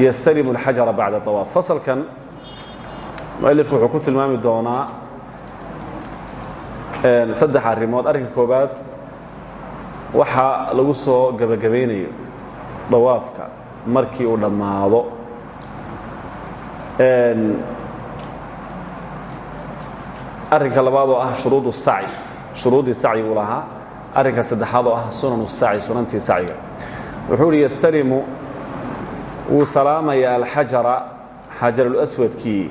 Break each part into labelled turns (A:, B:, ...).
A: ystلم الxaجر baعda طواaf faslkan mualifku wuxuu ku tilmaami doonaa saddex arrimood arrinka koobaad waxa lagu soo gebagabaynayo dawaafka markii uu dhammaado arrinka labaad oo ah shuruud الsacي shuruuddii sacyigu lahaa arrinka saddexaad oo ah sunan الsacي sunantii sacyiga wuxuu hi ystlimu wuu salaamayaa alxajara xajarulaswadkii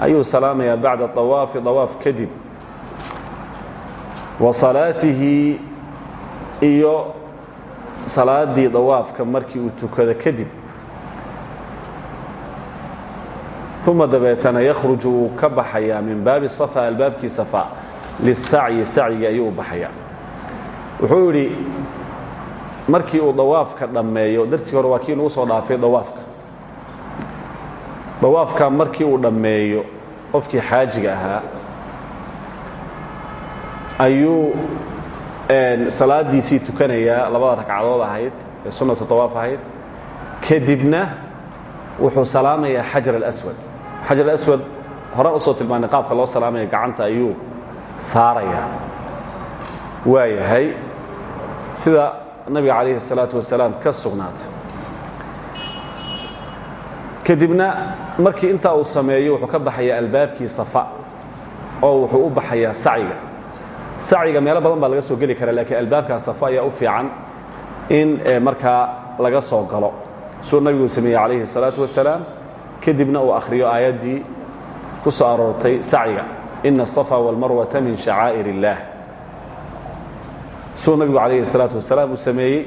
A: ayuu salaamayaa bacda awaafi awaaf kadib. Wa salaatihi iyo salaaddii dawaafka markii uu tukado kadib. Uma dabeetana yakhruju wuu ka baxayaa min baabi safa albaabkii safa lisacyi sacyiga ayuu u baxayaa. Wuxuu markii uu dawaafka dhammeeyo darsigii hore waa kii nagu soo dhaafay dawaafka. Dawaafka markii uu dhammeeyo qofkii xaajiga ahaa ayuu salaadiisii tukanayaa labada ragcadood ahayd ee sunnatu dawaaf ahayd. Kadibna wuxuu salaamayaa xajar alaswad. Xajar alaswad horaan u soo tilmaanay qaabka loo salaamaya gacanta ayuu saarayaa. Waayahay sida nabiga calayhi الsalaaةu wasalaam ka sugnaatay kadibna markii intaa uu sameeyo wuxuu ka baxayaa albaabkii safa oo wuxuu u baxayaa sacyiga sacyiga meelo badan baa laga soo geli karaa laakiin albaabkaa safa ayaa u fiican in markaa laga soo galo suu nabigu sameeyey calayhi الsalaaةu wasalaam kadibna uu akhriyo aayaddii ku soo aroortay sacyiga ina الصafa wاlmarwata min shacaa'ir الlah suu nabigu calayhi الsalaaةu wasalaam uu sameeyey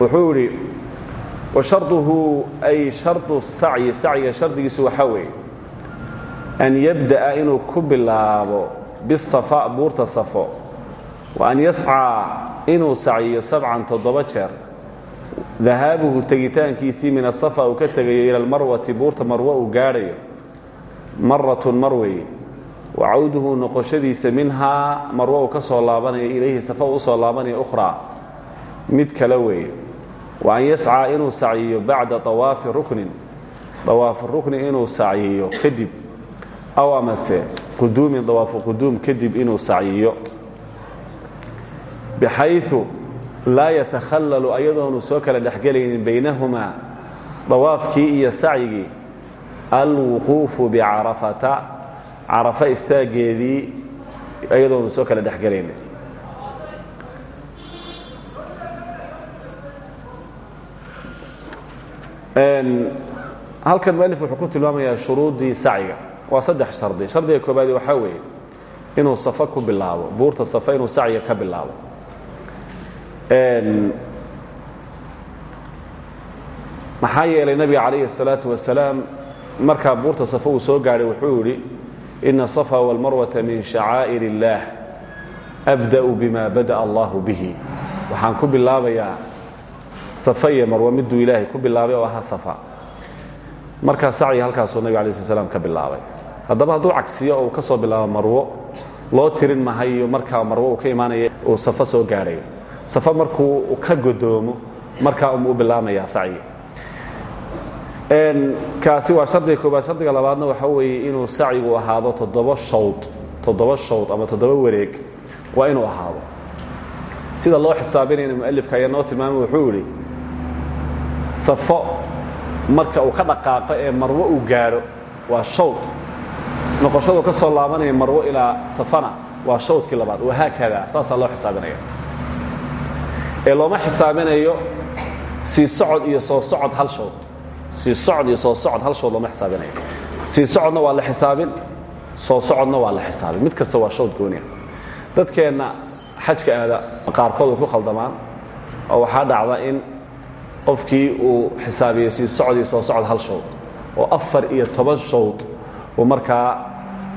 A: wuxuu idhi washarduhu ay shardu sacyi sacyiga shardigiisu waxaa weeye an yabda'a inuu ku bilaabo bisafa buurta safo wa an yascaa inuu sacyiyo sabcan toddoba jeer dahaabuhu tegitaankiisii min asafa uu ka tegayo ila almarwati buurta marwo uu gaadhayo maratun mar weeye wacawduhu noqoshadiisa minhaa marwo uu ka soo laabanayo ilayhi safa uu u soo laabanayo ukhraa mid kale weeye wa an yascaa inuu sacyiyo bacda awaafi ruknin awaafu rukni inuu sacyiyo kadib aw amase quduumin awaafu quduum kadib inuu sacyiyo bixayu laa yatakhallalu ayadoonu soo kala dhexgelaynin baynahumaa dawaafkii iyo sacyigii alwuquufu bicarafata carafa istaageedii iyadoonu soo kala dhexgelayna halkan mualif wuxuu ku tilmaamayaa shuruuddii sacyiga. Waa saddex shardi. Shardiga koobaadi waxaa weeye inuu safa ku bilaabo buurta safa inuu sacyiga ka bilaabo. Maxaa yeelay nabiga calayhi الsalaatu wasalaam markaa buurta safa uu soo gaadhay wuxuu yidhi إن الصفا والمروة من شعائر الله أبدأ bima bada'a الله bihi waxaan ku bilaabayaa safa iyo marwa miduu ilaahay ku bilaabay oo ahaa safa markaa sacya halkaasuu nabig alay sl slam ka bilaabay haddaba hadduu cagsiyo oo uu ka soo bilaabo marwo loo tirin mahayo markaa marwo uu ka imaanaya uu safa soo gaadhayo safa markuu ka godoomo markaa um u bilaabmayaa kaasi waa shardiga koobaad. Shardiga labaadna waxaa weeye inuu sacyigu ahaado toddoba shawd. Toddoba shawd ama toddoba wareeg waa inuu ahaado. Sida loo xisaabinayna mualifka ayaa noo tilmaamay wuxuu yidhi safo marka uu ka dhaqaaqo ee marwo uu gaadho waa shawd. Noqoshadu ka soo laabanaya marwo ilaa safana waa shawdkii labaad. Wahaakada saasaa loo xisaabinaya. Ee looma xisaabinayo sii socod iyo soo socod hal shood sii socod iyo soo socod hal shood looma xisaabinayo sii socodna waa la xisaabin soo socodna waa la xisaabin. Mid kasta waa shawd gooniya. Dadkeenna xajka aada qaarkood way ku khaldamaan oo waxaa dhacda in qofkii uu xisaabiyo sii socdii soo socod hal showd oo afar iyo toban showd uu markaa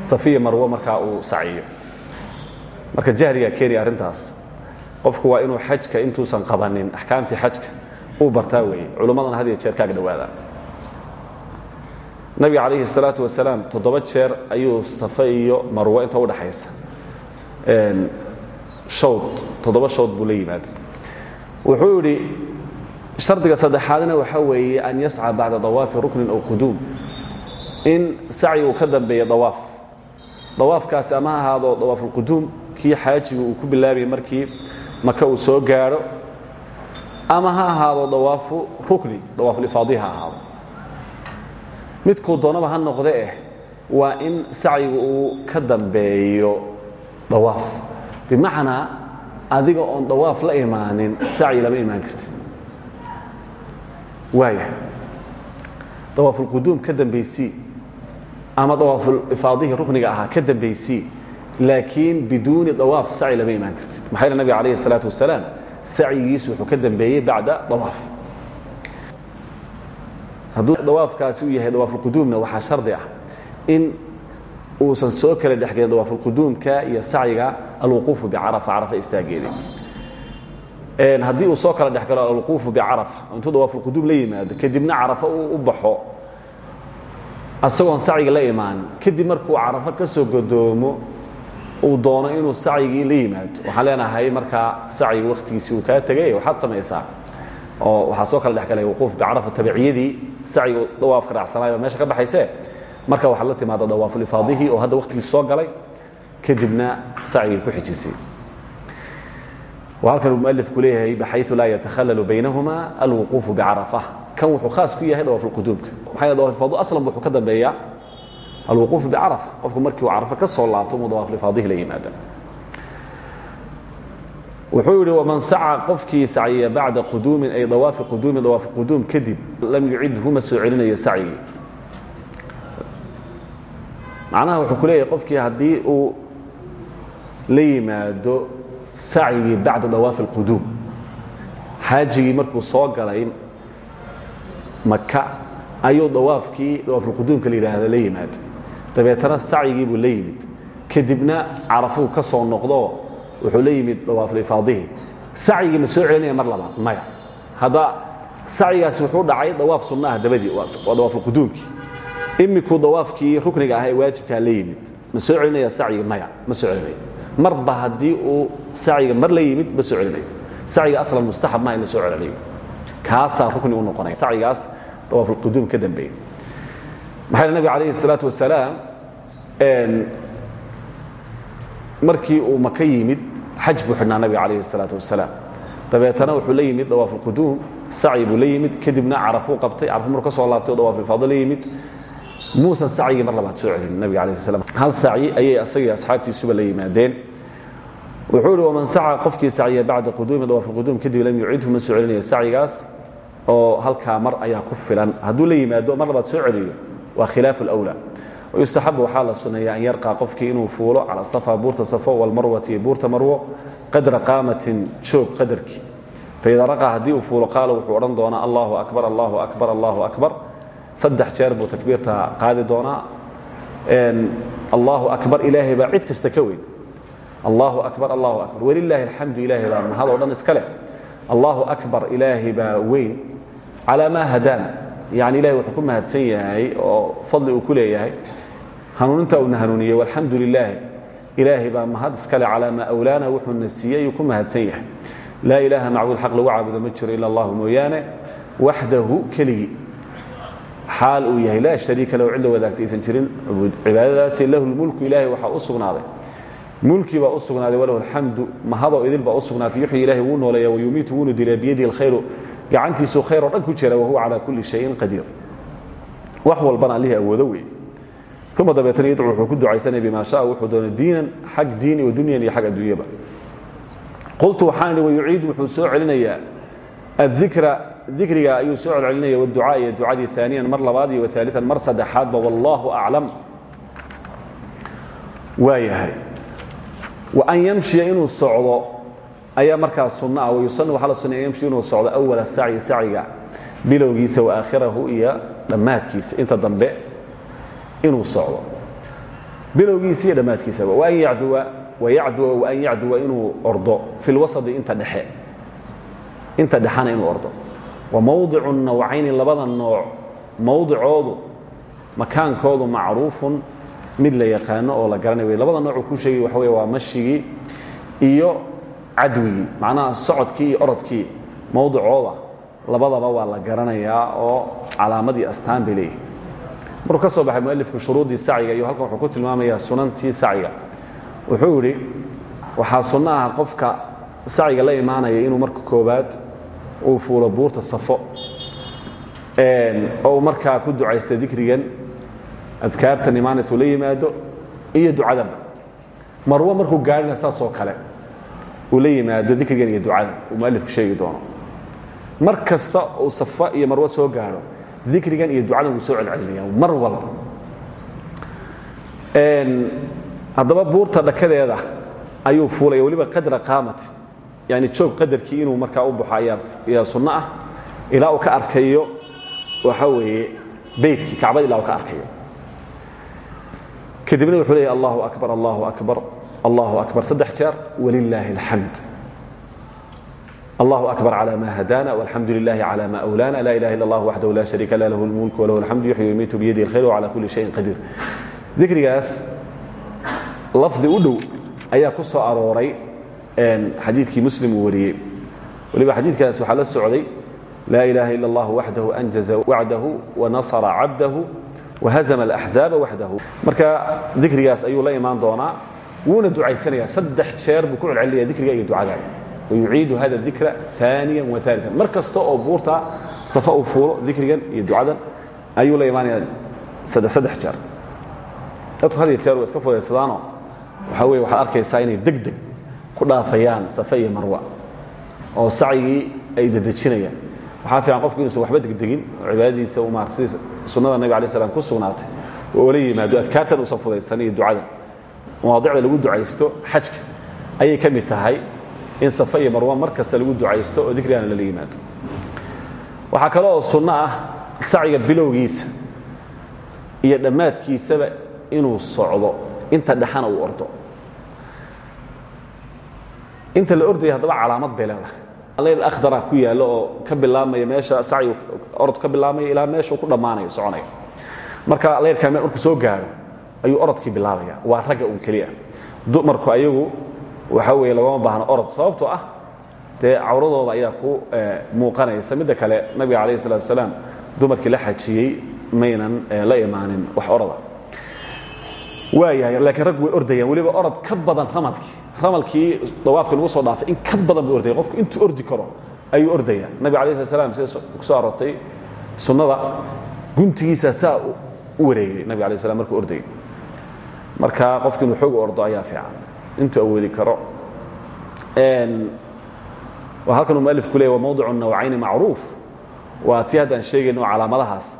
A: safiya marwo markaa uu saciyo marka jahligaa keenaya arrintaas qofku waa inuu xajka intuusan qabanin axkaamtii xajka uu bartaa weeye. Culummadana had iyo jeer kaaga dhawaadaan nabiga calayhi salaatu wasalaam toddoba jeer ayuu safe iyo marwe inta udhaxaysa hawd toddoba shawd buu la yimaaday. Wuxuu yidhi shardiga saddexaadna waxaa weeye an yasca bacda dawaafi ruknin aw quduum. In sacyi uu ka dambeeya dawaaf. Dawaafkaasi ama ahaado dawaafulquduum kii xaajigu uu ku bilaabayay markii maka uu soo gaadho ama ha ahaado dawaafu rukni dawaafulifaadi ha ahaado midkuu doonaba ha noqde eh waa in sacyigu uu ka dambeeyo dawaaf. Bimacnaa adiga oon dawaaf la imaanin sacyi lama imaan kartid. Waaya dawaafulquduum ka dambaysii ama dawaafulifaadihii rukniga ahaa ka dambaysii laakiin biduuni dawaaf sacyi lama imaan kartid. Maxaa yele nabiga calayhi الsalaatu wasalaam sacyigiisu wuxuu ka dambeeyey bacda dawaaf hadduu dawaafkaasi u yahay dawaafulquduumna waxaa shardi ah in uusan soo kala dhexgelin dawaafulquduumka iyo sacyiga alwuquufu bicarafa carafa istaageedi. Haddii uu soo kala dhexgalo alwuquufu bicarafa intuu dawaafulquduum la yimaado kadibna carafa uu u baxo asagoon sacyiga la imaan kadib markuu carafo ka soo godoomo uu doono inuu sacyigii la yimaado. Waxaan leenahay markaa sacyiga wakhtigiisii uu kaa tegay waxaad samaysaa oo waxaa soo kala dhexgalay wuquuf bicarafa tabiciyadii sacyigu dawaafka raacsanaayoo meesha ka baxayse marka waxaad la timaada dawaafulifaadihii oo hadda wakhtigiis soo galay kadibna sacyigii ku xijisay. Halkan uu mualifku leeyahay baxayu laa yatakhalalu baynahuma alwuquufu bicarafa. Kan wuxuu khaas ku yahay dawaafulquduumka maxaa yele dawaafulfaadu aslan wuxuu ka dambeeyaa alwuquufu bicarafa. Qofku markii uu carafa ka soo laabto umuu dawaafulifaadihi la yimaada wuxuu yidhi waman saca qofkii sacyiya bacda quduumin ay dawaafi quduumin dawaafi quduum kadib lam yucidhu ma soo celinayo sacyigii macnaha wuxuu ku leeyahay qofkii haddii uu la yimaado sacyigii bacda dawaafi اlquduum xaajigii markuu soo galay maka ayuu dawaafkii dawaafulquduumka la yidhaahda la yimaada dabeetana sacyigii buu la yimid. Kadibna carafuu ka soo noqdo wuxuu la yimid dawaafulifaadihi sacyigii ma soo celinaya mar labaad maya. Hadda sacyigaasi wuxuu dhacay dawaaf sunnaha dabadii waa dawaafulquduumkii imikuu dawaafkii rukniga ah ee waajibkaa la yimid. Ma soo celinaya sacyigi maya ma soo celinayo. Marba haddii uu sacyiga mar la yimid ma soo celinayo. Sacyiga aslan mustaxab maha in la soo celinayo. Kaasaa rukni u noqonaya. Sacyigaas dawaafulquduum ka dambeeyey maxaa nabiga calayhi الsalaatu wasalaam markii uu maka yimid xaj buu xidhnaa nabiga calayhi الsalaatu wasalaam dabeetana wuxuu la yimid dawaafulquduum sacyi buu la yimid kadibna carafuu qabtay carafu maruu ka soo laabtay o dawaafulfaado la yimid muusan sacyigii mar labaad soo celin nabiga alayh slam hal sacyi ayay asagii asxaabtiisuba la yimaadeen wuxuu ihi waman saca qofkii sacyiya bacda quduumi dawaafilquduum kadib lam yucidhu ma soo celinayo sacyigaas oo halkaa mar ayaa ku filan hadduu la yimaado mar labaad soo celiyo waa khilaafu اlأwlى wayustaxabu waxaa la suneeya an yarqaa qofkii inuu fuulo cala safa buurta safo walmarwati iyo buurta marwo qadra qaamatin joog qadarkii faida raqaa haddii uu fuulo qaala wuxuu odhan doonaa allahu akbar allahu akbar allahu akbar. Saddex jeer buu takbiirta qaadi doonaa. Allahu akbar ilaahay baa cid allahu akbar allahu akbar. Walilaahi alxamdu ilaahay baa. Mahadoo dhan iska allahu akbar ilaahay baa weyn. Calaa maa yani ilahay wuxuu ku mahadsan yahay oo fadli uu ku leeyahay. Hanuuninta uuna hanuuniyey walxamdu lilaahi ilaahay baa mahad iskale calaa maa awlaana wuxuuna siiyey ayuu ku mahadsan yahay. Laa ilaaha macbuud xaq lagu caabudo ma jiro ila allahu mooyaane. Waxdahu keligii xaal uu yahay laa shariika lahu cidla wadaagta aysan jirin cibaadadaasi lahu lmulku ilaahay waxaa u sugnaaday. Mulkii baa u sugnaaday walahu alxamdu mahadoo idil baa u sugnaatay. Yuxyi ilahay wuu nooleeya wayumiitu wuunu dilaa biyadihi alkhayru gacantiisuu khayr oo dhan ku jira wahuwa calaa kulli shayin qadiir. Wax walbana allihii awoodo weeye. Uma dabeetana yadcu wuxuu ku ducaysanaya bima shaa wuxuu doona diinan xag diini wa dunyan iyo xag adduunyaba. Qultu waxaan idhi wayuciidu wuxuu soo celinayaa. Adikra dikriga ayuu soo celcelinaya wducaa iyo ducadii aaniyan mar labaad iyo aalian mar saddexaadba wallaahu aclam. Waa yahay. Wa an yamshiya inuu socdo ayaa markaa sunno ah. Wayusanu waxaa la sunnaya yamshi inuu socdo awala sacyi sacyiga bilowgiisa wa aakhirahu iyo dhammaadkiisa. Inta dambe inuu socdo. Bilowgiisa iyo dhammaadkiisaba waan yacduwa wayacduwa waan yacduwa inuu ordo. Fi lwasadi inta dhexe. Inta dhexana inuu ordo. Wa mawdicu nawcayni labada nooc. Mawdicoodu makaankoodu macruufun. Mid la yaqaano oo la garanay wey labada noocuu ku sheegay waxa wey waa mashigii iyo cadwigii macnaha socodkii iyo orodkii mawdicooda labadaba waa la garanayaa oo calaamadii astaan bay leeyihi markuu ka soo baxay mualifku shuruuddii sacyiga iyo halkan wuxuu ku tilmaamayaa sunantii sacyiga. Wuxuu idhi waxaa sunno ah qofka sacyiga la imaanaya inuu marka koobaad uu fuulo buurta safo oo uu markaa ku ducaysto dikrigan adkaartan imaanaysa uu la yimaado iyo ducadan marwo markuu gaarhina saasoo kale uu la yimaado dikrigan iyo ducadan uu mualifku sheegi doono. Mar kasta uu safa iyo marwo soo gaadho dikrigan iyo ducadan wuu soo celcelinaya mar walba. Haddaba buurta dhakadeeda ayuu fuulaya weliba qadra qaamati yani joog qadarkii inuu markaa u baxo ayaa sunno ah. Ilaa uu ka arkayo waxa weeye beytkii kacbad ilaa uu ka arkayo. Kadibna wuxuu leeyahy allahu akbar allahu akbar allahu abar saddex jeer walilaahi alxamd allahu akbar cla ma hadana alxamdu lilahi cla ma wlana la ilaha il اllah waxdahu la shariika la lahu اlmulk walahu اlxamdu yuxyi yumiitu biyadi اlkhayr wcala kuli shayin qadiir dikrigaas lafdi u dhow ayaa ku soo arooray xadiidkii muslim uu wariyey. Waliba xadiidkaas waxaa la socday la ilaha ila اllah waxdahu anjaza wacdahu wanasra cabdahu wahazma اlaxzaaba waxdahu marka dikrigaas ayuu la imaan doonaa wuuna ducaysanaya saddex jeer buu ku celcelinaya dikriga iyo ducada wayuciidu hada dikra aaniya waalian mar kasta oo buurta safa uu fuulo dikrigan iyo ducadan ayuu la imaanaya saddex jeer. Dadku had iyo jeer way iska fudaysadaanoo waxaa weye waxaad arkaysaa inay deg deg ku dhaafayaan safe iyo marwa oo sacyigii ay dedejinayaan. Waxaa fiican qofku inuusan waxba degdegin oo cibaadadiisa u maarata sidii sunnada nabig alay slam ku sugnaatay. Oo ola yimaado adkaartan uusan fudaysan iyo ducada mawaadicda lagu ducaysto xajka ayay ka mid tahay in safe iyo marwa mar kasta lagu ducaysto oo dikrigaana lala yimaado. Waxaa kale oo sunno ah sacyiga bilowgiisa iyo dhammaadkiisaba inuu socdo inta dhexana uu ordo. Inta la ordaya haddaba calaamad bay leedahay. Leyl akhdara ku yaallo oo ka bilaabmaya meesha sacyi orod ka bilaabmaya ilaa meeshuu ku dhammaanayo soconaya. Marka leyrkaa markuu soo gaaro ayuu orodkii bilaabaya. Waa ragga un keliya dumarku ayagu waxa weeye lagama baahno orod. Sababtoo ah dee cawradooda ayaa ku muuqanaysa. Midda kale nabiga calayh salatu wasalaam dumarkii la xajiyey maynan la imaanin wax oroda waayahay laakiin rag way ordayaan. Weliba orod ka badan ramalkii. Ramalkii dawaafka lagu soo dhaafay in ka badan buu ordaya qofku intuu ordi karo ayuu ordaya. Nabiga alayh slat slam sida ku soo aroortay sunnada guntigiisa saa u wareegay. Nabiga alay slam markuu ordayay marka qofku inuu xoog ordo ayaa fiican. Intuu awoodi karo. Halkan uu mualifku leey wa mawdicu nawcayni macruuf. Waa tii haddaan sheegayno calaamadahaas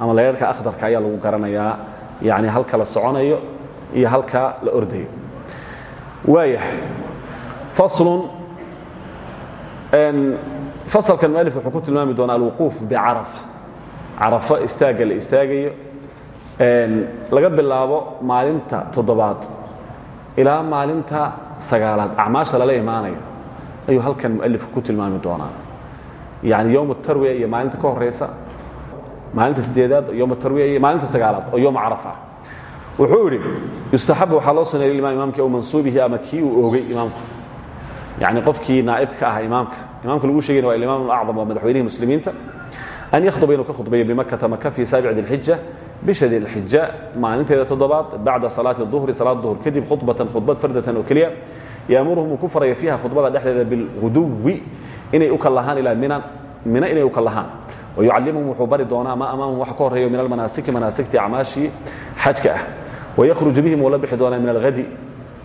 A: ama leerarka akhdarka ayaa lagu garanayaa. Yani halka la soconayo iyo halka la ordayo. Waayahay faslun fasalkan mualif wuxuu ku tilmaami doonaa alwuquuf bicarafa carafo istaagga la istaagayo laga bilaabo maalinta toddobaad ilaa maalinta sagaalaad. Acmaasha lala imaanayo. Ayuu halkan mualifku ku tilmaami doonaa. Yani yowm tarwiya iyo maalinta ka horeysa maalinta sideedaad oo yom tarwiya iyo maalinta sagaalaad oo yom carafa. Wuxuu idhi yustaxabu waxaa loo suneeyay imaam imaamkii aw mansuubihi ama kii uu oogay imaamku. Yani qofkii naa'ibka ah imaamka. Imaamka lagu sheegayna waa alimaam alacdam waa madaxweynihii muslimiinta an yakhduba inuu ka khudbayo bimakata maka fii saabic dilxija bisha dilxija maalinteeda toddobaad bacda salaati duhri salaad duhr kadib khudbatan khudbad fardatan oo keliya yaamuruhum uu ku faraya fiiha khudbada dhexdeeda bilguduwi inay u kallahaan ilaa mina inay u kallahaan wayucallimhum wuxuu bari doonaa maa amaamhum wax ka horreeyo min almanaasiki manaasigtii acmaashii xajka ah wayakhruju bihim uu la bixi doonaa min alhadi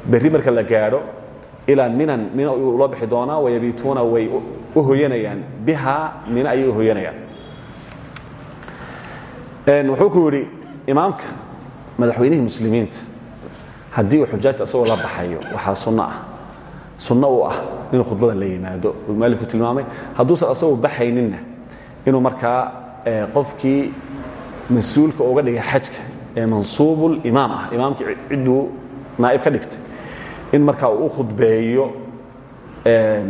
A: berri marka la gaadho ilaa minan mina uu la bixi doonaa wayabiituuna way u hoyanayaan bihaa mina ayay u hoyanayaan wuxuu ku yidhi imaamka madaxweynihii muslimiinta haddii uu xujaajta isagoo la baxayo waxaa sunno ah. Sunno u ah inuu khudbada la yimaado. Uu mualifku tilmaamay hadduusan asagoo baxayninna inuu markaa qofkii mas'uulka uga dhigay xajka ee mansuubulimaam ah imaamkii cidduu naa'ib ka dhigtay in markaa uu u khudbeeyo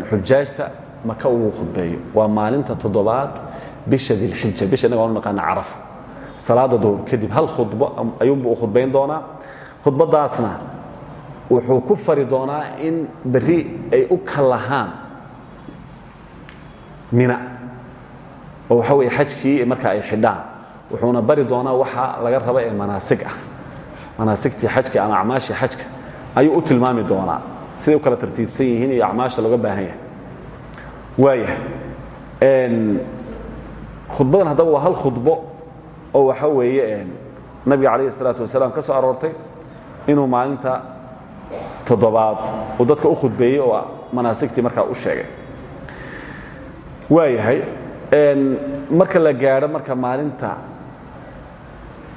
A: xujaajta maka uu khudbeeyo. Waa maalinta toddobaad bisha dilxija bisha innaga anu naqaana carafa salaada duhur kadib hal khudbo ayuunbu u khudbayn doonaa. Khudbadaasna wuxuu ku fari doonaa in berri ay u kallahaan mina oo waxa weeye xajkii marka ay xidhaan. Wuxuuna bari doonaa waxa laga raba ee manaasig ah. Manaasigtii xajka ama acmaashii xajka ayuu u tilmaami doonaa. Siday u kala tartiibsan yihiin iyo acmaasha looga baahan yahay. Waayahay khudbadan haddaba waa hal khudbo oo waxa weeye nabiga calayhi wasalaam ka soo aroortay inuu maalinta toddobaad uu dadka u khudbeeyey oo manaasigtii markaa u sheegay. Waayahay marka la gaadho marka maalinta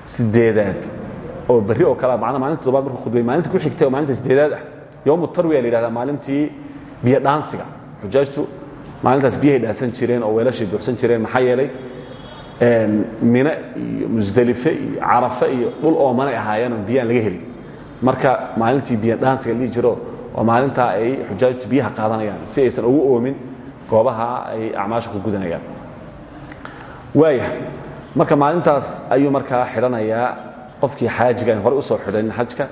A: sideedaad oo berri oo kale macnaa maalinta toddobaad markuu khudbay maalinta ku xigtay maalinta sideedaad ah yowmu tarwiya la maalintii biyo dhaansiga xujaajtu maalintaas biyahay dhaansan jireen oo weelashay buuxsan jireen maxaa yeelay mine iyo musdelife iyo carafe iyo dhul oomanay ahaayeenoo biyaan laga helin marka maalintii biyo dhaansiga la dhihi jiro oo maalintaa ay xujaajtu biyaha qaadanayaan si aysan ugu oomin goobaha ay acmaasha ku gudanayaan. Waaya marka maalintaas ayuu markaa xidhanayaa qofkii xaajiga aan horey u soo xidhanin xajka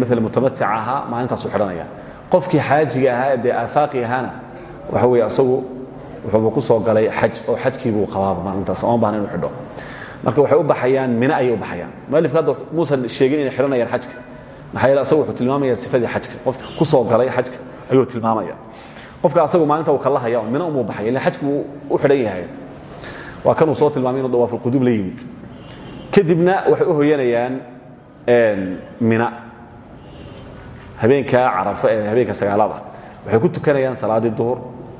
A: maala mutamatic ahaa maalintaasuu xidhanaya qofkii xaajiga ahaa dee aafaaqi ahaana waxa weeye asagu wuxuuba ku soo galay xaj oo xajkiibuu qabaaba maalintaas. Ooma bahna inu xidho. Marka waxay u baxayaan mine ayay u baxayaan. Mualifka hadda muusan sheegin inay xidhanayaan xajka. Maxaa yeele asagu wuxuu tilmaamaya sifadii xajka. Qofka ku soo galay xajka ayuu tilmaamaya. Qofka asagu maalinta uu kala haya mine umuu baxaya ille xajka buu u xidhan yahay. Waa kanuu soo tilmaamay inuu dawaafulquduum la yimid. Kadibna waxay u hoyanayaan mina. Habeenka carafo ee habeenka sagaalaad ah waxay ku tukanayaan salaaddii duhur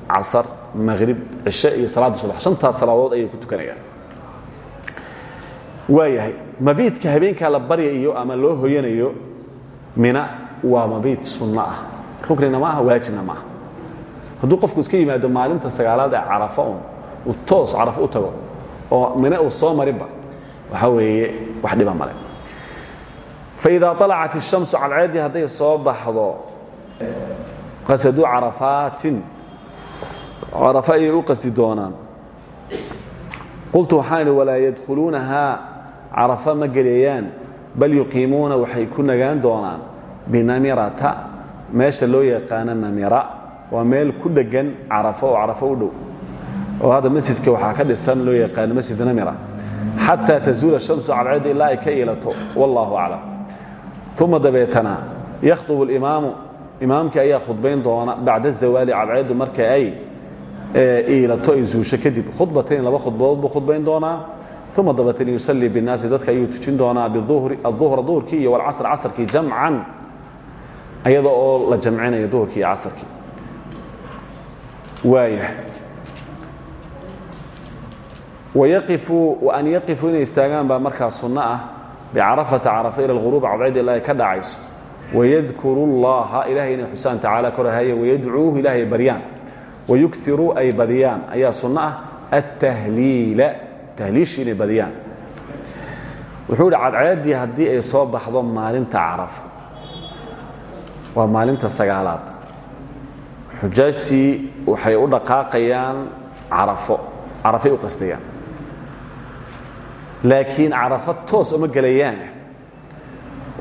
A: casar maqrib cishe iyo salaadda subax shantaas salaadood ayay ku tukanayaan. Waayahay mabiidka habeenkaa la baryayo ama loo hoyanayo mina waa mabiid sunno ah. Ruknina maaha waajibna maaha. Hadduu qofku iska yimaado maalinta sagaalaad ee carafa un uu toos carafo u tago oo mina uu soo marinba waxaa weeye wax dhiba male faidaa alacat ishamsu cadceeddii hadday soo baxdo qasaduu carafaatin carafa ayay u qasdi doonaan. Qultu waxaan walaa yadkhuluunahaa carafa ma gelayaan bal yuqiimuuna waxay ku nagaan doonaan binamirata. Meesha loo yaqaano namira waa meel ku dhegan carafo oo carafo u dhow. Oo hadda masjidka waxaa ka dhisan loo yaqaano masjid namira. Xataa tazuula shamsu cadceedda ilaa ay ka iilato wallaahu aclam. Uma dabeetana yakhdubu alimaamu imaamkii ayaa khudbayn doona bacda zawaali cadceeddu marka ay ilato ay kadib khudbatayn laba khudbadood buu khudbayn doonaa uma dabatan yusalii binaasi dadka ayuu tujin doonaa aduhra duhurkii iyo walcasr casrkii jamcan ayada oo la jamcinayo duhurkii iyo casrkii waaya wayaifu an yaqifu inay istaagaan baa markaa sunno ah bicarafata carafa ila alghuruub cadcid ay ka dhacayso wayadkuru اllaha ilahay inay xusaan tacaala korahaye wayadcuuhu ilahay wayukiruu ay badiyaan ayaa sunno ah altahliila tahliishi inay badiyaan wuxuu ihi cadceeddii haddii ay soo baxdo maalinta carafa waa maalinta sagaalaad xujaajtii waxay u dhaqaaqayaan carafo carafay u qastayaan laakiin carafo toos uma gelayaan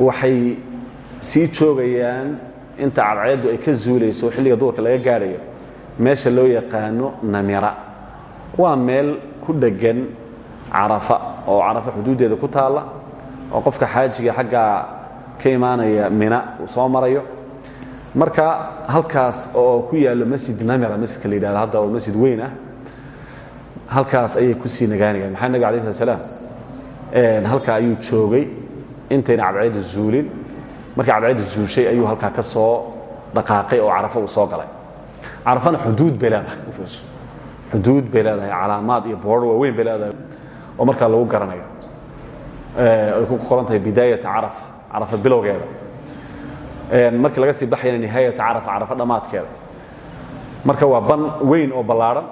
A: waxay sii joogayaan inta cadceeddu ay ka zuulayso xilliga duurka laga gaadhayo meesha loo yaqaano namira. Waa meel ku dheggan carafa oo carafa xuduuddeeda ku taalla oo qofka xaajiga xaggaa ka imaanaya mina uu soo marayo. Marka halkaas oo ku yaallo masjid namira masjidka la yidhahdo hadda oo masjid weyn ah halkaas ayay ku sii nagaanayaan maxaa nabig alay slat slaam halkaa ayuu joogay intayna cadceedda zuulin. Markii cadceedda zuushay ayuu halkaa ka soo dhaqaaqay oo carafo uu soo galay carafana xuduud bay leedahay xuduud bay leedahay calaamaad iyo boorr waaweyn bay leedahay oo markaa lagu garanayo. Ay ku qoran tahay bidaayata carafa carafa bilowgeeda markii laga sii baxayana nihaayata carafa carafa dhammaadkeeda marka waa ban weyn oo ballaadhan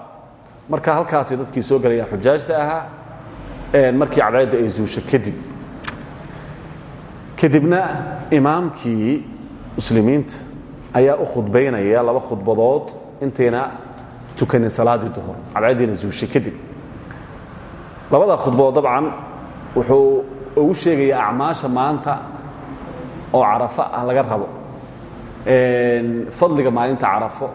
A: marka halkaasay dadkii soo gelayaan xujaajta ahaa markii cadceeddu ay zuusho kadib kadibna imaamkii muslimiinta ayaa u khudbaynaya laba khudbadood intayna tukanin salaaddii duhur cadceeddiina zuushay kadib. Labada khudbadood dabcan wuxuu ugu sheegaya acmaasha maanta oo carafo ah laga rabo. Fadliga maalinta carafo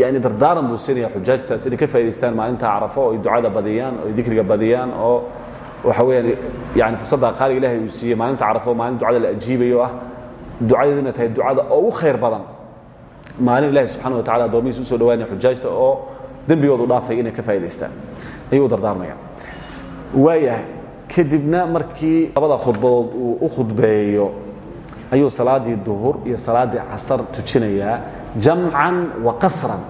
A: yani dardaaran buu siinaya xujaajtaas inay ka faa'idaystaan maalinta carafo oo ay ducada badiyaan oo ay dikriga badiyaan oo waxa weyaan yani fursadda qaaliga ilahay uu siiyey maalinta carafo maalin ducada la ajiibayo ah ducadeedu inay tahay ducada ugu khayr badan maalin ilahi subxana wa tacala addoomihiisa u soo dhawaanaya xujaajta oo dembigoodu dhaafay inay ka faa'idaystaan ayuu u dardaarmaya. Waayahay kadibna markii labada khudbadood uu u khudbeeyo ayuu salaaddii duhur iyo salaaddii casar tujinayaa jamcan wa qasran.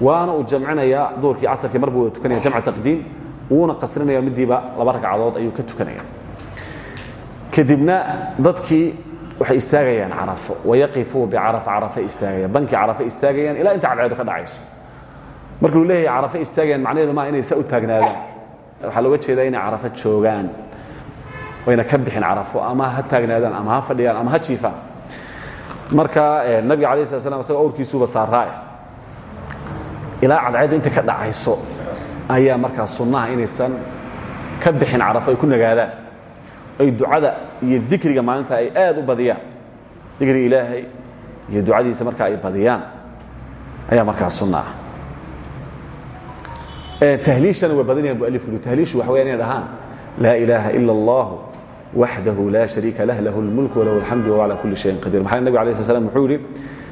A: Waana uu jamcinayaa duhurkii casarkii mar buu tukanaya jamca taqdiim wuuna qasrinaya midiiba laba ragcadood ayuu ka tukanaya kadibna dadkii waxay istaagayaan carafo wayaqifuu bicarafa carafa istaagayaan. Bankii carafa istaagayaan ilaa inta cadceedu ka dhacayso. Marka uu leeyahay carafa istaagayaan macnaheedu maaha inay sa u taagnaadaan. Waxaa looga jeedaa inay carafo joogaan. Wayna ka bixin carafo ama ha taagnaadaan ama ha fadhiyaan ama ha jiifaan. Marka nabiga alay slat slam isagoo awrkiisuuba saaraae ilaa cadceeddu intay ka dhacayso ayaa markaa sunnaha inaysan ka bixin carafo ay ku nagaadaan ay ducada iyo dikriga maalinta ay aad u badiyaan. Dikriga ilaahay iyo ducadiisa markaa ay badiyaan ayaa markaa sunna ah. Tahliishana waa badan yaha mualifku tahliishu waxa weyan inay dhahaan laa ilaaha ila allah waxdahu laa shariika lah lahu اlmulk walahu alxamdu wahuwa cala kuli shayin qadiir. Maxaa nabig alay sl slam wuxuu yidhi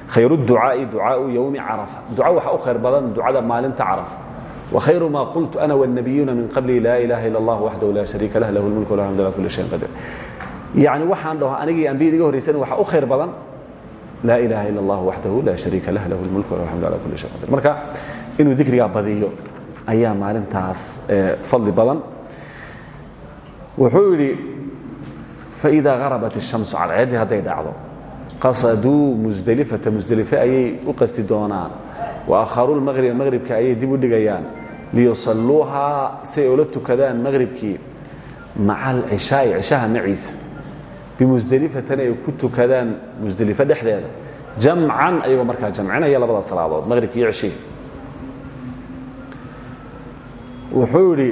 A: khayr اducaa'i ducaau yowmi carafa. Duca waxa u khayr badan ducada maalinta carafa وkhayr ma qultu ana والnabiyuuna min qabli laa ilaha ila اllah waxdahu laa shariika lah lahu اlmulk walahu alxamdu ala kuli shayin qadiir yani waxaan dhaho anigii ambiyada iga horraysana waxa u khayr badan laa ilaha ila اllah waxdahu laa shariika lah lahu اlmulk walahu alxamdu ala kuli shayin qadir marka inuu dikrigaa badiyo ayaa maalintaas fadli badan wuxuu yidhi faإida harabat الshamsu cadceeddii hadday dhacdo qasaduu musdelifata musdelife ayay u qasti doonaan waakharuu lmaqriba maqribka ayay dib u dhigayaan. Liyusalluuhaa si ay ula tukadaan maqribkii maca alcishaa'i cishaha maciisa bimusdelifatana ay ku tukadaan musdelifo dhexdeeda. Jamcan ayagoo labada salaadood maqribki iyo cishihii wuxuu yidhi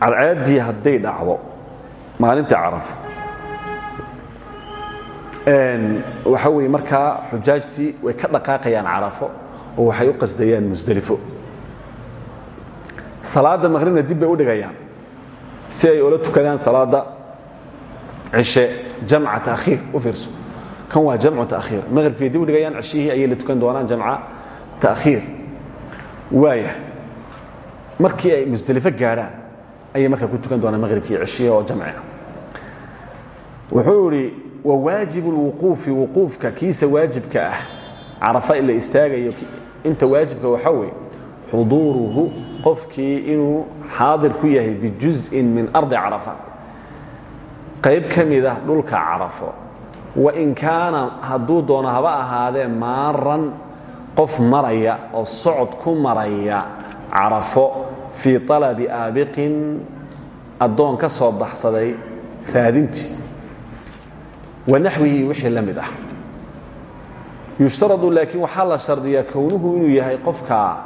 A: cadceeddii hadday dhacdo maalintii waxa weeye markaa xujaajtii way ka dhaqaaqayaan carafo oo waxay u qasdayaan musdelifo salaadda maqribna dib bay u dhigayaan si ay ula tukadaan salaadda cishe jamca taakhiir u fiirso. Kan waa jamcu taakhiir maqribkay dib u dhigayaan cishihii ayay la tukan doonaan jamca taakhiir waaya. Markii ay musdelifo gaadhaan ayay markaa ku tukan doonaan maqribkii cishihii oo jamci ah wuxuu idhi wwaajib اlwuquufi wuquufka kiisa waajibka ah carafa in la istaagayo inta waajibka waxaa weeye xuduuruhu qofkii inuu xaadir ku yahay bijuzءin min ardi carafa. Qayb ka mid ah dhulka carafo. Wain kaana hadduu doono haba ahaadee maaran qof maraya oo socod ku maraya carafo fii طalabi aabiqin addoon ka soo baxsaday raadintii. Wanaxwihi wixii la yushtaradu laakiin waxaa la shardiyaa kownuhu inuu yahay qofka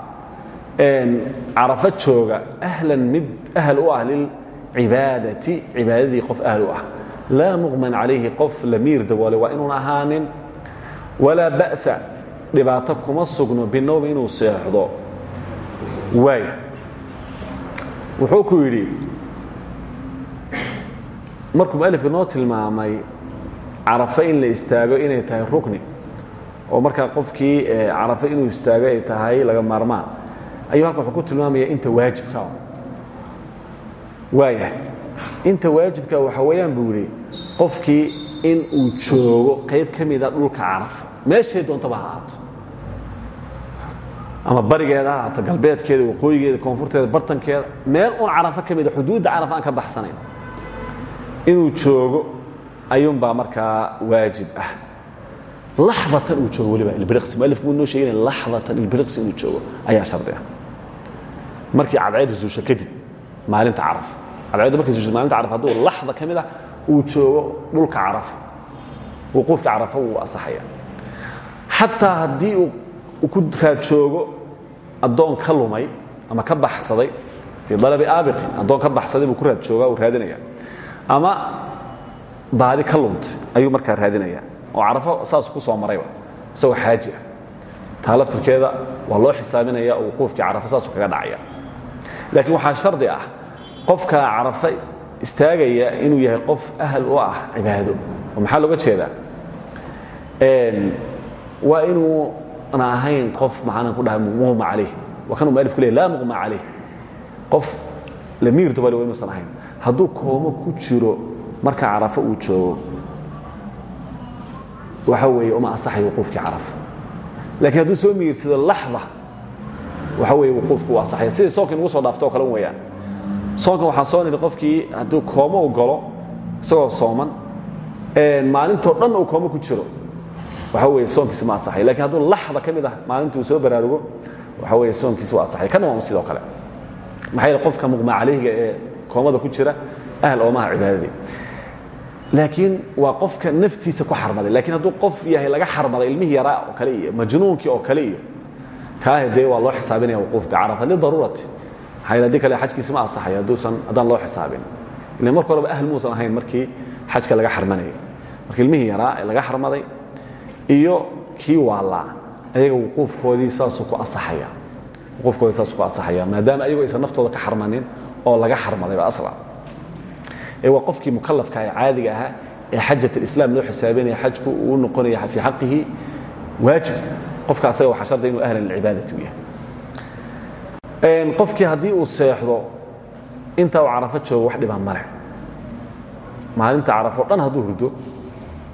A: carafo jooga ahlan mid ahl u ah lilcibaadati cibaadadii qof ahl ah. Laa muqman calayhi qof la miir daboole waa inuun ahaanin. Walaa ba'sa dhibaato kuma sugno binowmi inuu seexdo. Waay wuxuu ku yidhi markuu mualifka noo tilmaamay carafo in la istaago inay tahay rukni oo markaa qofkii carafo inuu istaago ay tahay laga maarmaan. Ayuu halka wuxuu ku tilmaamaya inta waajibka waaya inta waajibka waxa weeyaan buu yidhi qofkii in uu joogo qayb ka mida dhulka carafo meeshay doontaba ha ahaato. Ama barigeeda ha ahaato galbeedkeeda waqooyigeeda koonfurteeda bartankeeda. Meel uun carafo ka mida xuduudda carafo aan ka baxsanayn. Inuu joogo ayuunbaa markaa waajib ah laxdatan uu joogo weliba ilbiriqsi mualifku wuu noo sheegay laxdatan ilbiriqsi inuu joogo ayaa shardi ah markii cadceedu zuusho kadib maalinta caraf cadceedu markay zuusho maalinta caraf hadduu laxda ka mid ah uu joogo dhulka carafa wuquufka carafa wuu asaxaya xataa haddii uu ku raad joogo addoon ka lumay ama ka baxsaday fii dalabi aabiqin addoon ka baxsaday buu ku raad joogaa uu raadinaya ama baadi ka luntay ayuu markaa raadinaya oo carafo saasuu ku soo marayba. Isagoo xaaji ah taa laftirkeeda waa loo xisaabinaya oo wuquufkii carafa saasuu kaga dhacaya. Laakiin waxaa shardi ah qofka carafa istaagaya inuu yahay qof ahal u ah cibaado. Oo maxaa looga jeedaa? Waa inuuna ahayn qof maxaanan ku dhahay muqma calayh waa kanuu mualifku leey laa muqma calayh qof la miirtobale waa inuusan ahayn hadduu koomo ku jiro marka carafo uu joogo waxa weeye uma asaxayo wuquufkii carafa laakiin hadduu soo miirsado laxda waxa weeye wuquufku u asaxaya sidii soonka nagu soo dhaafto o kale weyaan soonkan waxaa soo nidhi qofkii hadduu koomo u galo isagoo sooman maalintoo dhan uu koomo ku jiro waxa weeye soonkiisu ma asaxay laakiin hadduu laxda ka mid ah maalintii uu soo baraarugo waxa weeye soonkiisu waa asaxay kana waa un sidoo kale. Maxaa yeele qofka muqma calayhiga ee koomada ku jira? Ahl oomaha cibaadadii laakiin waa qofka naftiisa ku xarmaday lakiin hadduu qof yahay laga xarmaday ilmihii yaraa oo kale iyo majnuunkii oo kale iyo kaahe dee waa loo xisaabinaya wuquufka carafa lidaruurati maxaa haddii kale xajkiisi ma asaxayo hadduusan haddaan loo xisaabin ilan marka horeba ahl muusan ahayn markii xajka laga xarmanayay marka ilmihii yaraa ee laga xarmaday iyo kii waalaa ayaga wuquufkoodii saasuu ku asaxaya wuquufkoodii saasuu ku asaxaya maadaama ayagoo aysan naftooda ka xarmanin oo laga xarmadayba asla ee waa qofkii mukalafka ee caadiga ahaa ee xajat alislaam loo xisaabinaya xajku uu noqonaya fii xaqihi waajib. Qofka asaga waxaa sharda inuu ahlan lcibaadati u yahay qofkii haddii uu seexdo intaa uu carafo joogo wax dhibaan male maalinta carafo dhan hadduu hurdo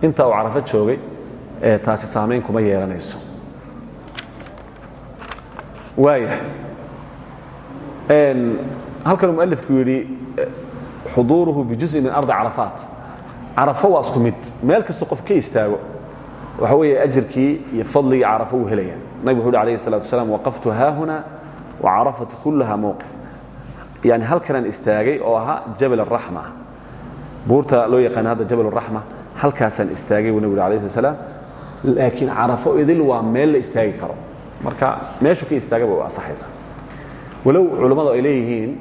A: intaa uu carafo joogay taasi saamayn kuma yeelanayso. Waaya halkanuu mualifku yidhi xuduuruhu bijuزءi min arضi carafaat carafo waa isku mid meel kastoo qof ka istaago waxa weeye ajirkii iyo fadligii carafo uu helaya nabig wuxu uhi alayه الsalatu wasalaam waqaftu haahuna wacarafatu kulaha mowqif yani halkanaan istaagay oo ahaa jabal الraxma buurta loo yaqaana hadda jabal الraxma halkaasaan istaagay buu nabig uri alayه slat slam laakiin carafo idil waa meel la istaagi karo marka meeshuu ka istaagaba waa asaxaysa walow culammadu ay leeyihiin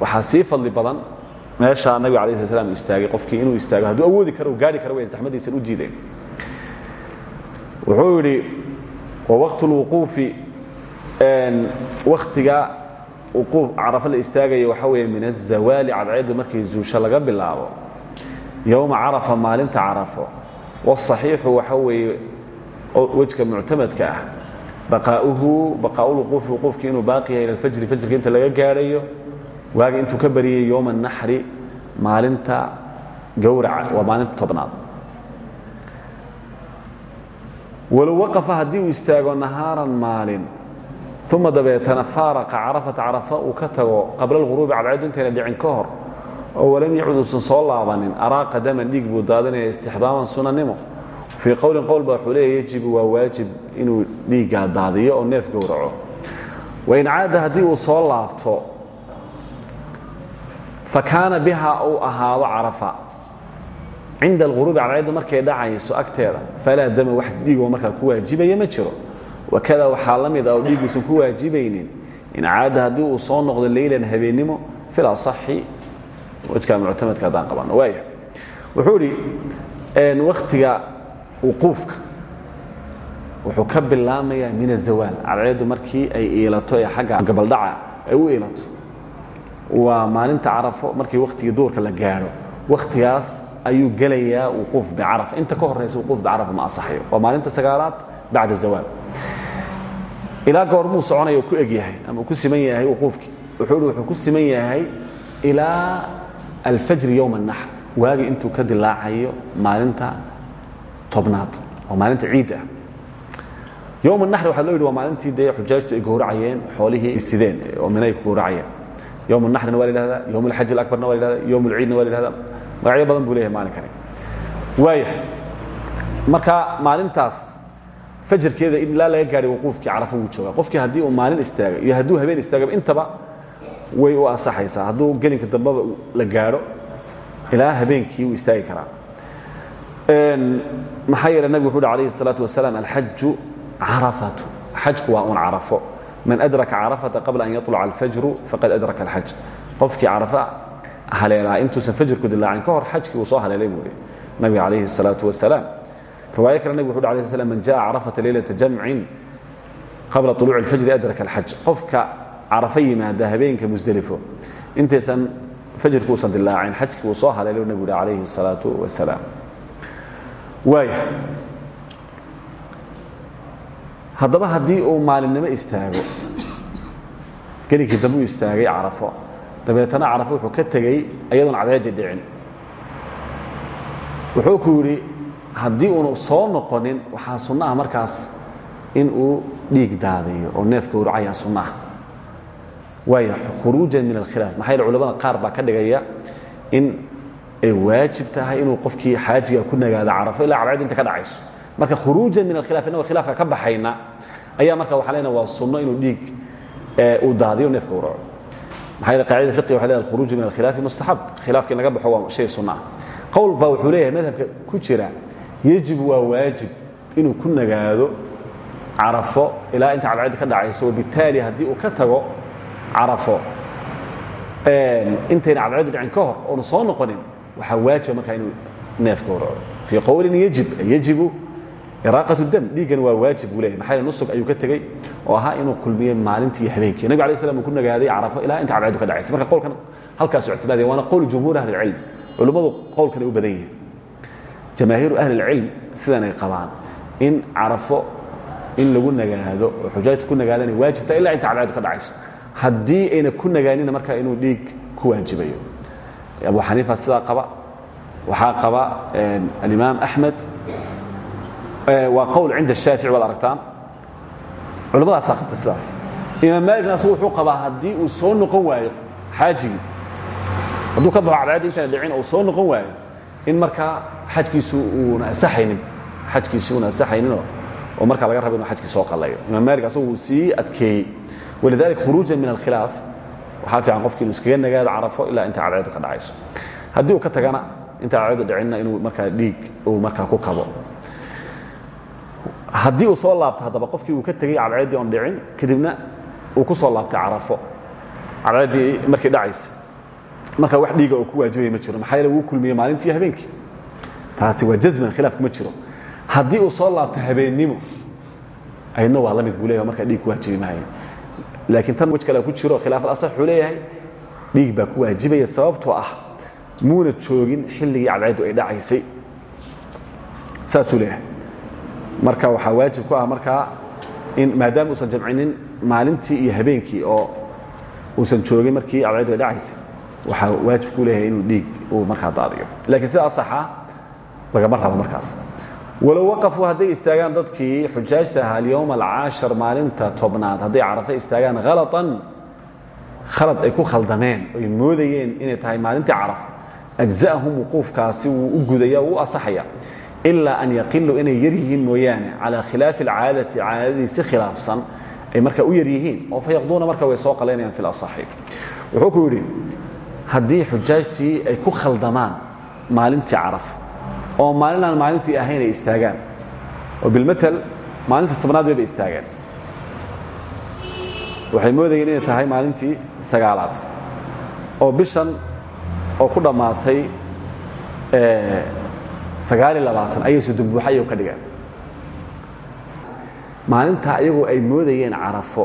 A: waxaa sii fadli badan meeshaa nabig ala sl slam istaagay qofkii inuu istaago hadduu awoodi karo gaari karo way zaxmadiisan u jiideen. Wuxuu yidhi wa waqt lwuquufi wakhtiga wuquuf carafa la istaagaya waxa weeye min azawaali cadceeddu markii zuusho laga bilaabo yowma carafa maalinta carafo. Wاsaxiixu waxa weeye wejka muctamadka ah. Baqaauhu baqaau lwuquufi wuquufkii inuu baaqi yahay ila alfajri fajrka inta laga gaadhayo waaga intuu ka baryay yoma naxri maalinta gawraca waa maalinta tobnaad. Walow waqafa haddii istaago nahaaran maalin uma dabeetana faaraqa carafata carafa uu ka qabla alghuruubi cadceedu intayna dhicin ka hor oo walam yacud uusan soo laabanin araaqa daman dhiig buu daadinaya sunanimo fii qowlin qowl baa wuxuu leeya yajibu waa waajib inuu daadiyo oo neef gowraco wain caada haddii uu soo laabto fa kaana biha uu ahaado carafa. Cinda alghuruubi cadceeddu markay dhacayso agteeda falaa dama wax dhiigoo markaa ku waajibaya ma jiro. Wakada waxaa la mid ah oo dhiiguusan ku waajibaynin in caada haddii uu soo noqdo leylan habeennimo fil asaxi wejkaa muctamadka haddaan qabanno. Waaya wuxuu idhi wakhtiga wuquufka wuxuu ka bilaamayaa min azawaal cadceeddu markii ay iilato ee xagga gabaldhaca ay u iilato waa maalinta carafo markii wakhtigii duurka la gaadho. Wakhtigaas ayuu gelayaa wuquuf bicaraf inta ka horraysa wuquuf bicarafa ma asaxayo. Waa maalinta sagaalaad bacda zawaal ilaa goormuu soconaya ku egyahay ama ku siman yahay wuquufkii. Wuxuu hi wuxuu ku siman yahay ilaa alfajri yowma annaxr waagi intuu ka dilaacayo maalinta tobnaad oo maalinta ciid ah. Yowma naxri waxaa loo yidhi waa maalintii dee xujaajtu ay gowracayeen xoolihii sideen oo minay ku gowracayeen yowm الnaxrina waa la yhahdaa yowm اlxaj اlabarna waa la yhahda yowm اlciidna waa la yhahda magacyo badan buu leyahay maalinkani waaya marka maalintaas fajarkeeda ilaa laga gaadhay wuquufkii carafa wuu joogaa qofkii haddii uu maalin istaaga iyo hadduu habeen istaagaba intaba way u ansaxaysaa hadduu gelinka dambeba la gaadho ilaa habeenkii wuu istaagi karaa maxaa yeele nabig wuxu uhi alayhi الsalaaةu wasalaam alxaju carafatu xajku waa un carafo man adraka carafata qabla an yaluca alfajru faqad adraka alxaj qofkii carafa haleelaa intuusan fajrku dilaacin ka hor xajkii uu soo haleelay mooye nabiga calayhi salaau wasalaam riwaayo kale nabig wuxu ala sl man jaa carafata leylata jamcin qabla uluuci alfajri adraka alxaj qofka carafa yimaada habeenka musdelifo intaysan fajrku uusan dilaacin xajkii uu soo haleelay nabigu hi calayhi salaau wasalaam waaya haddaba haddii uu maalinimo istaago gelinkii dambe uu istaagay carafo. Dabeetana carafo wuxuu ka tegey iyadoon cadceeddii dhicin. Wuxuu ku yidhi haddii uunu soo noqonin waxaa sunno ah markaas in uu dhiig daadiyo oo neefka urcayaa sunno ah. Waaya khuruujan min alkhilaaf. Maxaa yaele culamada qaar baa ka dhigaya in ay waajib tahay inuu qofkii xaajiga ku nagaado carafo ilaa cadceed inta ka dhacayso marka khuruujan min alkhilaf inagoo khilaafka ka baxayna ayaa marka waxaa leenaha waa sunno inuu dhiig uu daadiyo neefka uu raco maxaa yeele qaacida fiqiga waxay leedahay khuruuju min alkhilaafi mustaxab khilaafka in laga baxo waa shay sunno ah qowl wuxuu leeyahay madhabka ku jira yejibu waa waajib inuu ku nagaado carafo ilaa inta cadceed ka dhacayso wabitaali haddii uu ka tago carafo. Intayna cadceedu dhicin ka hor oonu soo noqonin waxaa waajiba markaa inuu neefka uraco fii qowlin yajibu iraaqatu dam dhiiggan waa waajib buu leeyahy maxaa nusug ayuu ka tegey oo ahaa inuu kulmiye maalintii habeenkii. Nabig alay slam uu ku nagaaday carafo ilaa inta cadceedu ka dhacaysa. Marka qowlkan halkaasu ictimaadaya waana qowl jumhuur ahli ilcilm. Culimmadu qowlkan ay u badan yihiin. Jamaahiiru ahli ilcilm sidan ay qabaan in carafo in lagu nagaado oo xujaajta ku nagaadaan ay waajib tahay ilaa inta cadceedu ka dhacayso. Haddii ayna ku nagaanina marka inuu dhiig ku waajibayo. Abu xaniifa sidaa qaba. Waxaa qaba alimaam axmed waa qowl cinda الshaafici waad aragtaan. Culammadaasaa qabta sidaas. Imaam maalikna asagu wuxuu qabaa haddii uu soo noqon waayo xaajigii. Hadduu ka baxo cadceed intana dhicin uu soo noqon waayo in markaa xajkiisu uuna asaxaynin xajkiisi uuna asaxayninoo oo markaa laga raba inu xajkii soo qallayo imaam maalik asagu uu sii adkeeyey. Walidalika khuruujan min alkhilaaf. Waxaa fiican qofki inuu iskaga nagaado carafo ilaa inta cadceedu ka dhacayso. Haddii uu ka tagana inta cadceedu dhicinna inuu markaa dhiig uu markaa ku kabo haddii uu soo laabto haddaba qofkii uu ka tegey cadceeddii oon dhicin kadibna uu ku soo laabtay carafo cadceeddii markii dhacaysa marka wax dhiiga oo ku waajibaya ma jiro. Maxaa yeele wuu kulmiyey maalintii iyo habeenkii. Taasi waa jazman khilaaf kuma jiro. Haddii uu soo laabto habeennimo ayadna waa la mid buu leyahy markaa dhiig ku waajibi maayo laakiin tan wej kale ku jiro khilaaf alasax wuxuu leeyahay dhiig baa ku waajibaya sababtoo ah muuna joogin xilligii cadceeddu ay dhacaysay. Saasuu leeyahay marka waxaa waajib ku ah markaa in maadaama uusan jamcinin maalintii iyo habeenkii oo uusan joogin markii cadceeddu ay dhacaysay waxaa waajib ku leeyahay inuu dhiig uu markaa daadiyo. Laakiin sida asaxa lagama rabo markaas. Walow waqafuu hadday istaagaan dadkii xujaajta ahaa alyowma alcaashar maalinta tobnaad hadday carafa istaagaan khalatan khalad ay ku khaldameen oy moodayeen inay tahay maalintii caraf ajza'ahum wuquufkaasi wuu u gudaya wuu u asaxaya ilaa an yaqiluu inay yar yihiin mooyaane calaa khilaafi alcaadati caadadii si khilaafsan ay marka u yar oo fa yaqduuna marka way soo qalaynayaan fi lasaxi wuxuu ku yidhi haddii xujaajtii ay ku khaldamaan maalintii caraf oo maalin maalintii ahayn ay istaagaan oo bilmatal maalintii tobnaad bayba istaageen waxay moodayeen inay tahay maalintii sagaalaad oo bishan oo ku dhammaatay sagaaliy labaatan ayay sudumbuuxa ayuu ka dhigeen maalintaa ayagoo ay moodayeen carafo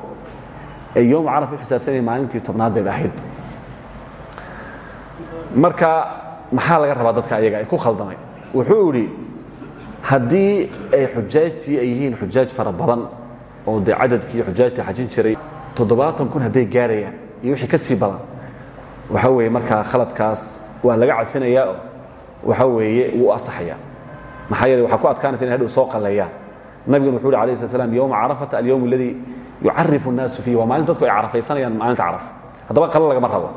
A: ee yowma caraf u xisaabsanaya maalintii tobnaad bayba ahayd. Marka maxaa laga rabaa dadka ayaga ay ku khaldamay? Wuxuu idhi haddii ay xujaajtii ay yihiin xujaaj fara badan oo dee cadadkii xujaajta xajin jiray toddobaatan kun hadday gaarayaan iyo wixii ka sii badan waxa weeye markaa khaladkaas waa laga cafinayaa oo waxa weeye wuu asaxayaa maxaa yeele waxaa ku adkaanaysa inay hadhow soo qalleeyaan nabigan wuxuu uhi alayh slat slam yowma carafata alyowm aladii yucarifu الnaasu fiihi. Waa maalin dadku ay carafaysanayaan maalinta carafa haddaba qalo lagama rabo.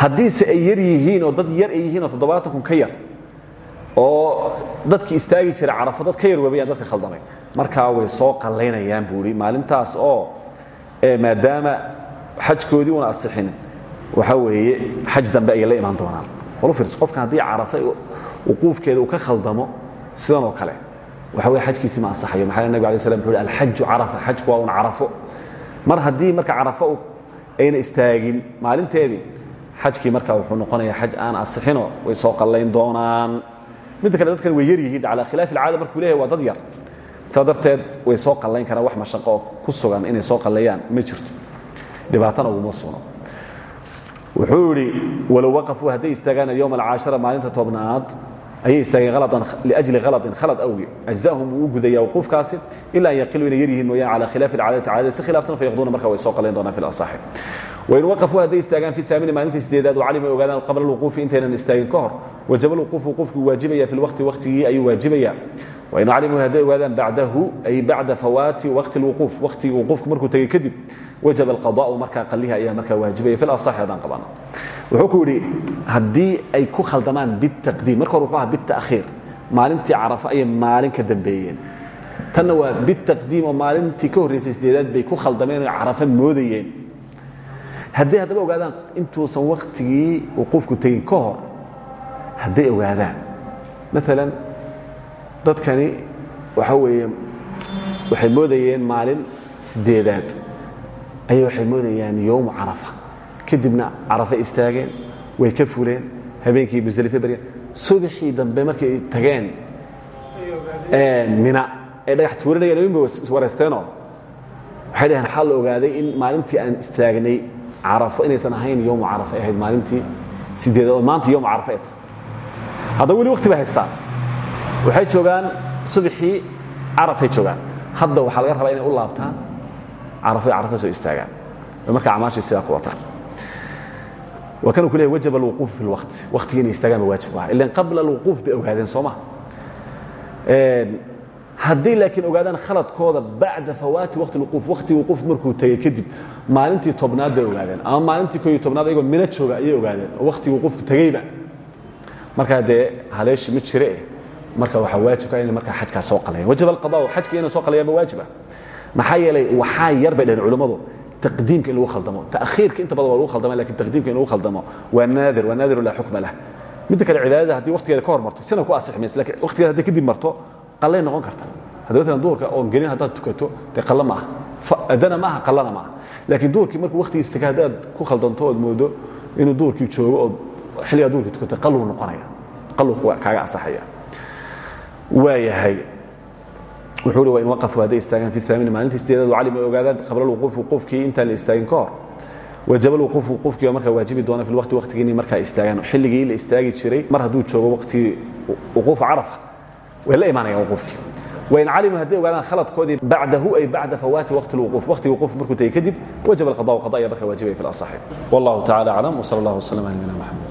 A: Haddiise ay yar yihiin oo dad yar ay yihiin oo toddobaatan kun ka yar oo dadkii istaagi jira carafo dad ka yar webayaan dadka khaldamay. Markaa way soo qallaynayaan buu ihi maalintaas oo maadaama xajkoodii una asixin waxa weeye xaj dambe ayay la imaan doonaan qofkan haddii carafa wuquufkeeda uu ka khaldamo sidan oo kale. Waxa weye xajkiisii ma ansaxayo. Maxaa nabig alay slam wuxu uhi alxaju carafa xajku waa una carafo. Mar haddii marka carafo ayna istaagin maalinteedii xajkii marka wuxuu noqonayaa xaj aan asixinoo way soo qallayn doonaan. Midda kale dadkan way yar yihiin calaa khilaafi alcaada markuu leeyahay waa dad yar. Saa darteed way soo qallayn karaan wax mashaqo oo ku sugan inay soo qallayaan ma jirto. Dhibaatana uguma sugno wuxuu idhi walow waqafuu hadday istaagaan alyowma alcaashara maalinta tobnaad ayay istaageen aladan liajli haladin khalad awgi. Ajzahum u gudaya wuquufkaasi ilaa an yaqiluu inay yar yihiin mooyaan cala khilaafi alcaadati caadada si khilaafsan fayaqduuna marka way soo qallayn doonaan fi lasaxi wain waqafuu hadday istaagaan fi aamini maalintii sideedaad wacalima ay ogaadaan qabla alwuquufi intaynan istaagin ka hor wajaba alwuquufu wuquufkii waajibaya fi lwaqti waqtigii ayuu waajibaya wain calimuu hadday ogaadaan bacdahu ay bacda fawaati waqti lwuquuf waqtigii wuquufku markuu tegey kadib wajaba alqadaa'u markaa qalliha ayaa markaa waajibaya fi lasaxi haddaan qabano wuxuu ku yidhi haddii ay ku khaldamaan bitaqdiim marka hore wuxuu aha bita'khiir maalintii carafa ayay maalin ka dambeeyeen tanna waa bitaqdiim oo maalintii ka horraysay sideedaad bay ku khaldameen oo carafa moodayeen hadday haddaba ogaadaan intuusan waktigii wuquufku tegin ka hor hadday ogaadaan. Maalan dadkani waxa weeye waxay moodayeen maalin sideedaad ayay waxay moodayaan yowmu carafa. Kadibna carafa istaageen way ka fuleen habeenkii musdalife baryeen subaxii dambe markay tageen mina ay dhagax tuurinayeen in bay wareysteenoo. Waxay dhaheen waxaa la ogaaday in maalintii aan istaagnay carafo inaysan ahayn yowmu carafa ay ahayd maalintii sideedaad maanta yowmu carafa et haddaba weli waqti bay waxay joogaan subaxii carafay joogaan. Hadda waxaa laga rabaa inay u laabtaan carafay carafa soo istaagaan. Oo marka acmaashii sidaa ku wataan. Waa ku wajaba alwuquuf fi lwaqti waqtigii istaagaan ba waajib ilan qabla alwuquuf bay ogaadeen soo haddii laakiin ogaadaan khaladkooda bacda fawaati waqti lwuquuf waqti wuquuf markuu tegey kadib maalintii tobnaad bay ogaadeen. Ama maalintii koo iyo tobnaad ayagoo mina jooga ayay ogaadeen. Oo waqti wuquufku tegeyba markaa dee haleeshi ma jire. Marka waxaa waajibka inay markaa xajkaa soo qalayaan wajaba alqadaa'u xajkii inay soo qalayaan ba waajiba. Maxaa yeelay waxaa yar bay dhaheen culummadu taqdiimka in lagu khaldamo. Ta'khiirka inta badan waa lagu khaldama laakiin taqdiimka in lagu khaldamo waa naadir waa naadiru laa xukma lah. Midda kale cibaadada haddii waqtigeeda ka hor marto sina ku asix maysa laakiin waqtigeeda hadday kadib marto qallay noqon karta. Hadda matalan duhurka oon gelin haddaad tukato dee qallo ma aha. Adana ma aha qallana ma aha. Laakiin duhurkii markuu waqtigiisa taga haddaad ku khaldanto ood moodo inuu duhurkii joogo ood xilligaa duhurkii tukatay qalluu noqonaya. Qalluu kaaga asaxaya waayahay wuxuu hi wa in waqafuu hadday istaagaan fi aamini maalintii sideedaad wacali may ogaadaan qabla lwuquuf wuquufkii intaan la istaagin ka hor. Wajaba lwuquuf wuquufkii baa markaa waajibi doona fi lwaqti waqtigii inay markaa istaagaan. Xilligii la istaagi jiray mar hadduu joogo waqtigii wuquufa carafa way la imaanayaan wuquufkii wain calimuu hadday ogaadaan khaladkoodii bacdahu ay bacda fawaati waqti lwuquuf waqtigii wuquuf markuu tegey kadib wajaba alqada qada ayaa markaa waajibaya fi lasaxi wallahu tacala aclam wsala allah waslama ala nabina maxamed